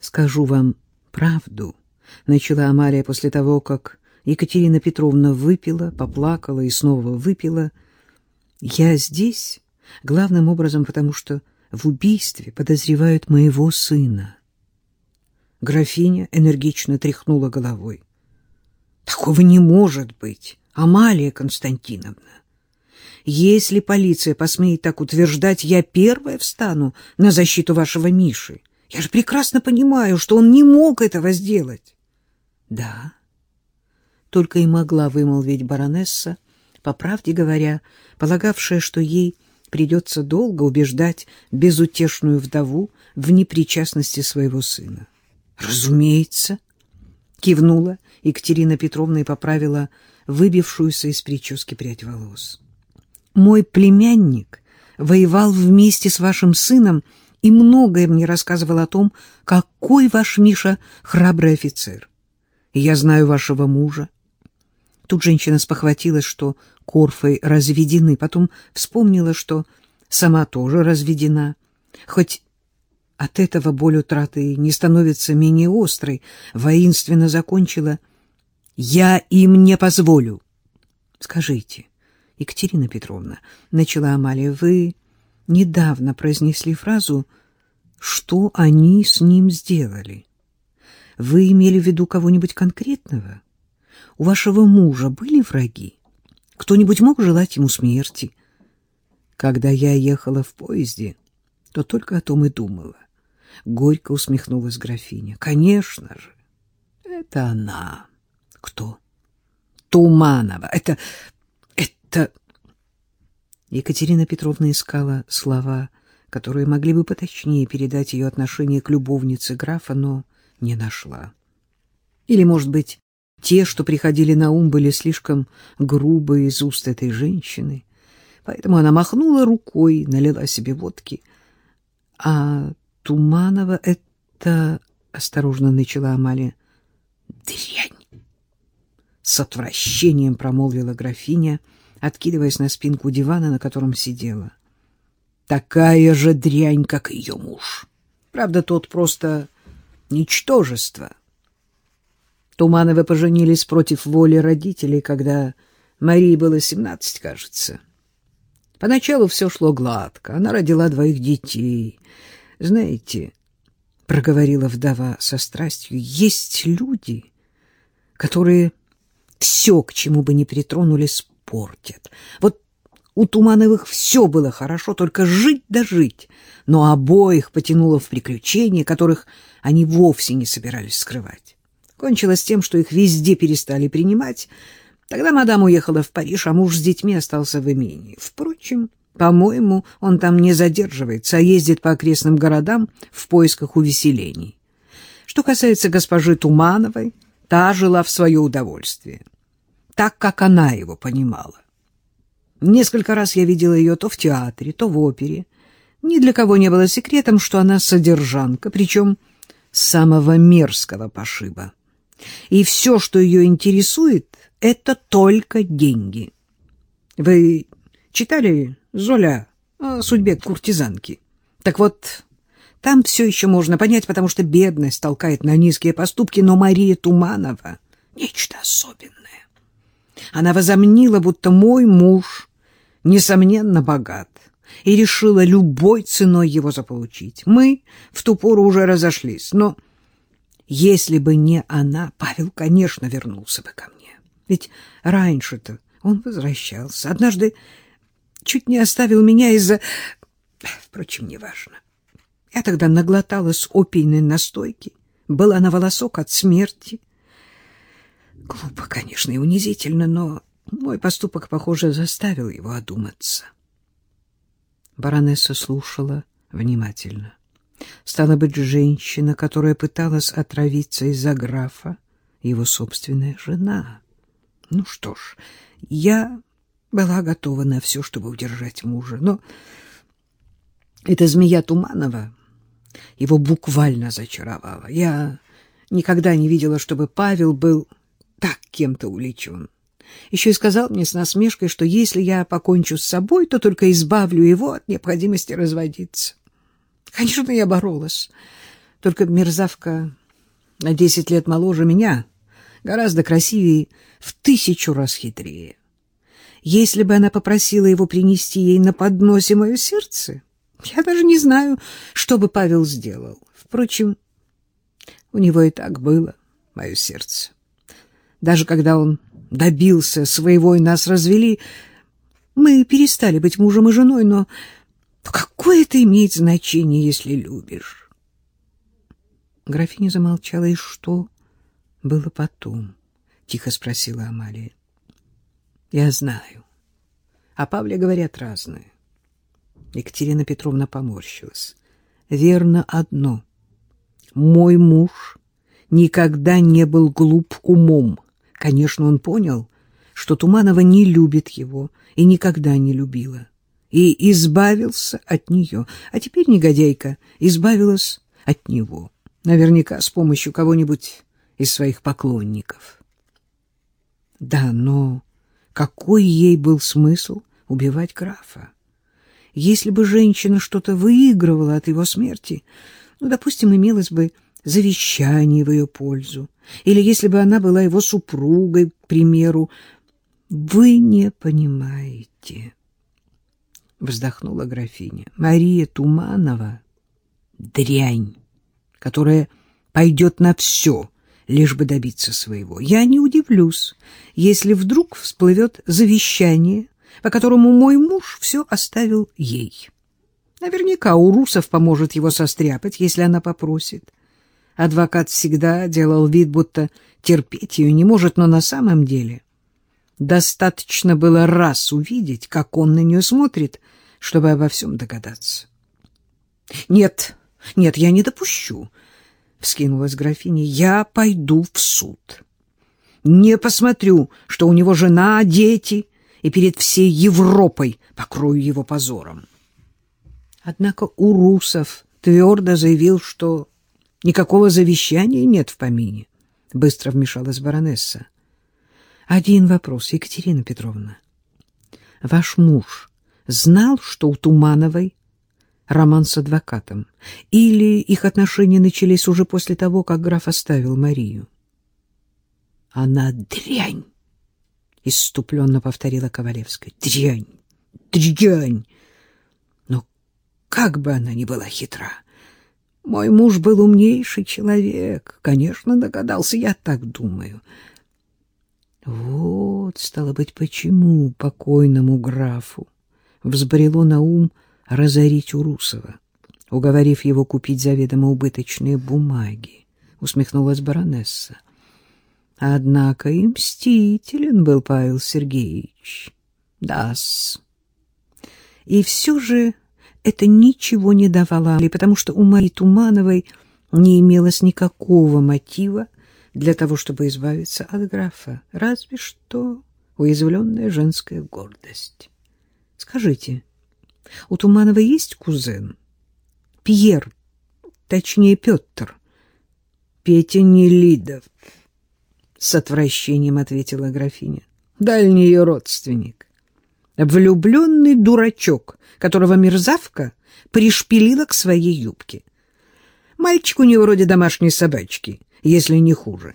Скажу вам правду, начала Амалия после того, как Екатерина Петровна выпила, поплакала и снова выпила. Я здесь главным образом потому, что в убийстве подозревают моего сына. Графиня энергично тряхнула головой. Такого не может быть, Амалия Константиновна. Если полиция посмеет так утверждать, я первая встану на защиту вашего Миши. Я же прекрасно понимаю, что он не мог этого сделать. Да, только и могла вымолвить баронесса, по правде говоря, полагавшая, что ей придется долго убеждать безутешную вдову в непричастности своего сына. Разумеется, кивнула Екатерина Петровна и поправила выбившуюся из прически прядь волос. Мой племянник воевал вместе с вашим сыном и многое мне рассказывал о том, какой ваш Миша храбрый офицер. Я знаю вашего мужа. Тут женщина спохватилась, что Корфой разведены, потом вспомнила, что сама тоже разведена. Хоть от этого боль утраты не становится менее острой, воинственно закончила. «Я им не позволю». «Скажите, Екатерина Петровна, — начала Амалия, — вы недавно произнесли фразу «что они с ним сделали». Вы имели в виду кого-нибудь конкретного? У вашего мужа были враги? Кто-нибудь мог желать ему смерти? Когда я ехала в поезде, то только о том и думала. Горько усмехнулась графиня. Конечно же, это она. Кто? Туманова. Это... это... Екатерина Петровна искала слова, которые могли бы поточнее передать ее отношение к любовнице графа, но не нашла. Или, может быть, те, что приходили на ум, были слишком грубые из уст этой женщины. Поэтому она махнула рукой, налила себе водки. А Туманова это... — осторожно начала Амалия. — Дрянь! — с отвращением промолвила графиня, откидываясь на спинку дивана, на котором сидела. — Такая же дрянь, как ее муж. Правда, тот просто ничтожество. Тумановы поженились против воли родителей, когда Марии было семнадцать, кажется. Поначалу все шло гладко. Она родила двоих детей — знаете, — проговорила вдова со страстью, — есть люди, которые все, к чему бы ни притронулись, портят. Вот у Тумановых все было хорошо, только жить да жить, но обоих потянуло в приключения, которых они вовсе не собирались скрывать. Кончилось тем, что их везде перестали принимать. Тогда мадам уехала в Париж, а муж с детьми остался в имении. Впрочем, по-моему, он там не задерживается, а ездит по окрестным городам в поисках увеселений. Что касается госпожи Тумановой, та жила в свое удовольствие, так, как она его понимала. Несколько раз я видела ее то в театре, то в опере. Ни для кого не было секретом, что она содержанка, причем самого мерзкого пошиба. И все, что ее интересует, это только деньги. Вы читали Золя о судьбе куртизанки. Так вот, там все еще можно понять, потому что бедность толкает на низкие поступки, но Мария Туманова — нечто особенное. Она возомнила, будто мой муж, несомненно, богат, и решила любой ценой его заполучить. Мы в ту пору уже разошлись, но если бы не она, Павел, конечно, вернулся бы ко мне. Ведь раньше-то он возвращался. Однажды чуть не оставил меня из-за... Впрочем, неважно. Я тогда наглоталась опийной настойки, была на волосок от смерти. Глупо, конечно, и унизительно, но мой поступок, похоже, заставил его одуматься. Баронесса слушала внимательно. Стала быть, женщина, которая пыталась отравиться из-за графа, его собственная жена. Ну что ж, я была готова на все, чтобы удержать мужа. Но эта змея Туманова его буквально зачаровала. Я никогда не видела, чтобы Павел был так кем-то увлечен. Еще и сказал мне с насмешкой, что если я покончу с собой, то только избавлю его от необходимости разводиться. Конечно, я боролась. Только мерзавка на десять лет моложе меня, гораздо красивее, в тысячу раз хитрее. Если бы она попросила его принести ей на подносе мое сердце, я даже не знаю, что бы Павел сделал. Впрочем, у него и так было мое сердце. Даже когда он добился своего и нас развели, мы перестали быть мужем и женой, но какое это имеет значение, если любишь? Графиня замолчала. И что было потом? Тихо спросила Амалия. Я знаю. А Павле говорят разное. Екатерина Петровна поморщилась. Верно одно. Мой муж никогда не был глуп умом. Конечно, он понял, что Туманова не любит его и никогда не любила. И избавился от нее. А теперь негодяйка избавилась от него. Наверняка с помощью кого-нибудь из своих поклонников. Да, но какой ей был смысл убивать графа? Если бы женщина что-то выигрывала от его смерти, ну, допустим, имелось бы завещание в ее пользу, или если бы она была его супругой, к примеру, вы не понимаете, вздохнула графиня. Мария Туманова дрянь, которая пойдет на все, лишь бы добиться своего. Я не удивлюсь, если вдруг всплывет завещание, по которому мой муж все оставил ей. Наверняка у русов поможет его состряпать, если она попросит. Адвокат всегда делал вид, будто терпеть ее не может, но на самом деле достаточно было раз увидеть, как он на нее смотрит, чтобы обо всем догадаться. — Нет, нет, я не допущу, — вскинулась графиня, — я пойду в суд. Не посмотрю, что у него жена, дети, и перед всей Европой покрою его позором. Однако Урусов твердо заявил, что Никакого завещания нет в помине, — быстро вмешалась баронесса. — Один вопрос, Екатерина Петровна. Ваш муж знал, что у Тумановой роман с адвокатом, или их отношения начались уже после того, как граф оставил Марию? — Она дрянь! — исступленно повторила Ковалевская. — Дрянь! Дрянь! Но как бы она ни была хитра! — мой муж был умнейший человек. Конечно, догадался, я так думаю. Вот, стало быть, почему покойному графу взбрело на ум разорить Урусова, уговорив его купить заведомо убыточные бумаги, усмехнулась баронесса. Однако и мстителен был Павел Сергеевич. Да-с. И все же это ничего не давало, потому что у Марии Тумановой не имелось никакого мотива для того, чтобы избавиться от графа, разве что уязвленная женская гордость. Скажите, у Тумановой есть кузен? Пьер, точнее Петр. Петя Нелидов, с отвращением ответила графиня. Дальний ее родственник. Влюбленный дурачок, которого мерзавка пришпилила к своей юбке. Мальчик у нее вроде домашней собачки, если не хуже.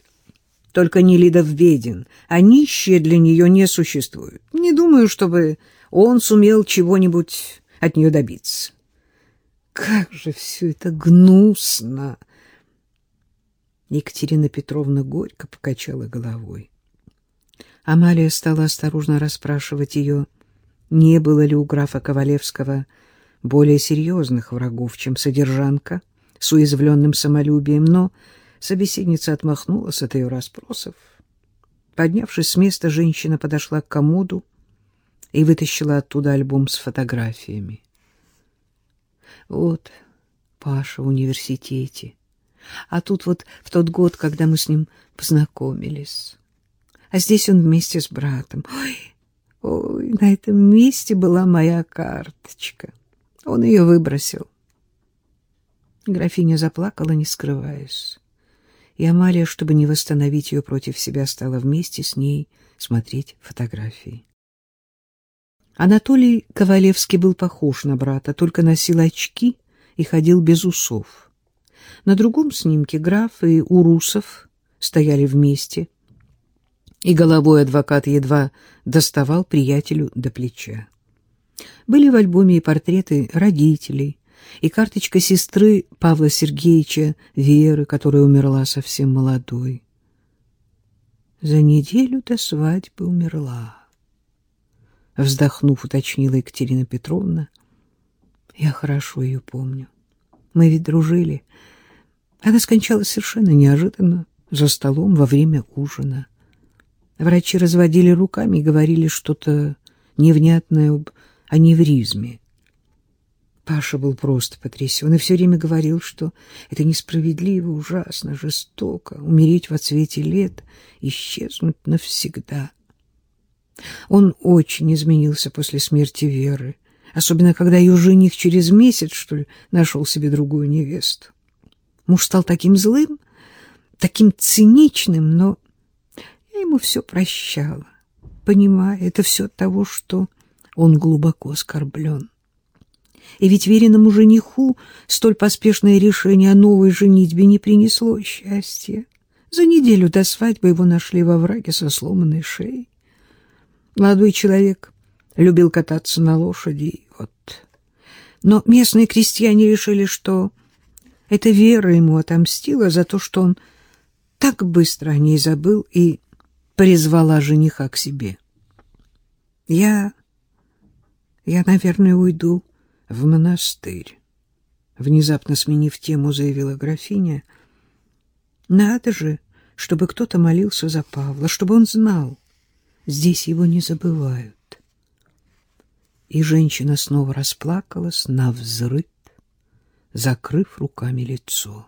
Только Нелидов беден, а нищие для нее не существуют. Не думаю, чтобы он сумел чего-нибудь от нее добиться. Как же все это гнусно! Екатерина Петровна горько покачала головой. Амалия стала осторожно расспрашивать ее не было ли у графа Ковалевского более серьезных врагов, чем содержанка с уязвленным самолюбием, но собеседница отмахнулась от ее расспросов. Поднявшись с места, женщина подошла к комоду и вытащила оттуда альбом с фотографиями. Вот Паша в университете, а тут вот в тот год, когда мы с ним познакомились. А здесь он вместе с братом. Ой, Ой, на этом месте была моя карточка. Он ее выбросил. Графиня заплакала, не скрываясь. И Амалия, чтобы не восстановить ее против себя, стала вместе с ней смотреть фотографии. Анатолий Ковалевский был похож на брата, только носил очки и ходил без усов. На другом снимке граф и Урусов стояли вместе, и головой адвокат едва доставал приятелю до плеча. Были в альбоме и портреты родителей, и карточка сестры Павла Сергеевича Веры, которая умерла совсем молодой. За неделю до свадьбы умерла. Вздохнув, уточнила Екатерина Петровна. Я хорошо ее помню. Мы ведь дружили. Она скончалась совершенно неожиданно, за столом во время ужина. Врачи разводили руками и говорили что-то невнятное об аневризме. Паша был просто потрясен и все время говорил, что это несправедливо, ужасно, жестоко, умереть в отсвете лет, исчезнуть навсегда. Он очень изменился после смерти Веры, особенно когда ее жених через месяц, что ли, нашел себе другую невесту. Муж стал таким злым, таким циничным, но я ему все прощала, понимая, это все от того, что он глубоко оскорблен. И ведь веренному жениху столь поспешное решение о новой женитьбе не принесло счастья. За неделю до свадьбы его нашли во враге со сломанной шеей. Молодой человек любил кататься на лошади, вот. Но местные крестьяне решили, что эта Вера ему отомстила за то, что он так быстро о ней забыл и призвала жениха к себе. Я... я, наверное, уйду в монастырь. Внезапно сменив тему, заявила графиня. Надо же, чтобы кто-то молился за Павла, чтобы он знал, здесь его не забывают. И женщина снова расплакалась на взрыв, закрыв руками лицо.